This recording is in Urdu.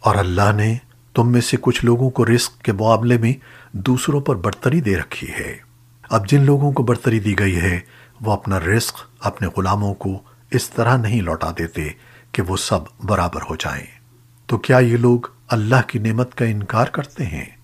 اور اللہ نے تم میں سے کچھ لوگوں کو رزق کے معاملے میں دوسروں پر برتری دے رکھی ہے۔ اب جن لوگوں کو برتری دی گئی ہے، وہ اپنا رزق اپنے غلاموں کو اس طرح نہیں لوٹا دیتے کہ وہ سب برابر ہو جائیں۔ تو کیا یہ لوگ اللہ کی نعمت کا انکار کرتے ہیں؟